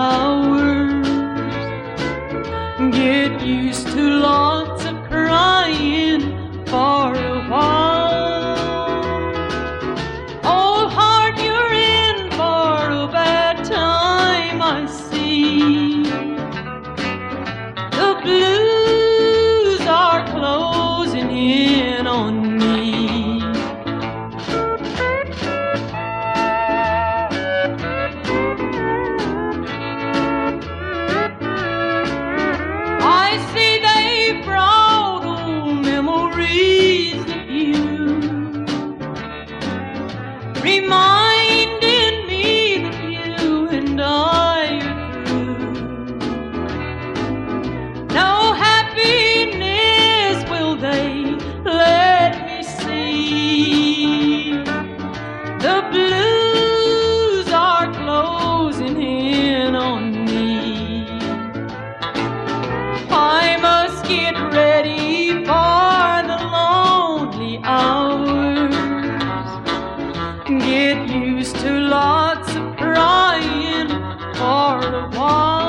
hours. Get used to long. I see they brought old memories you. Remind get ready for the lonely hours. Get used to lots of crying for a while.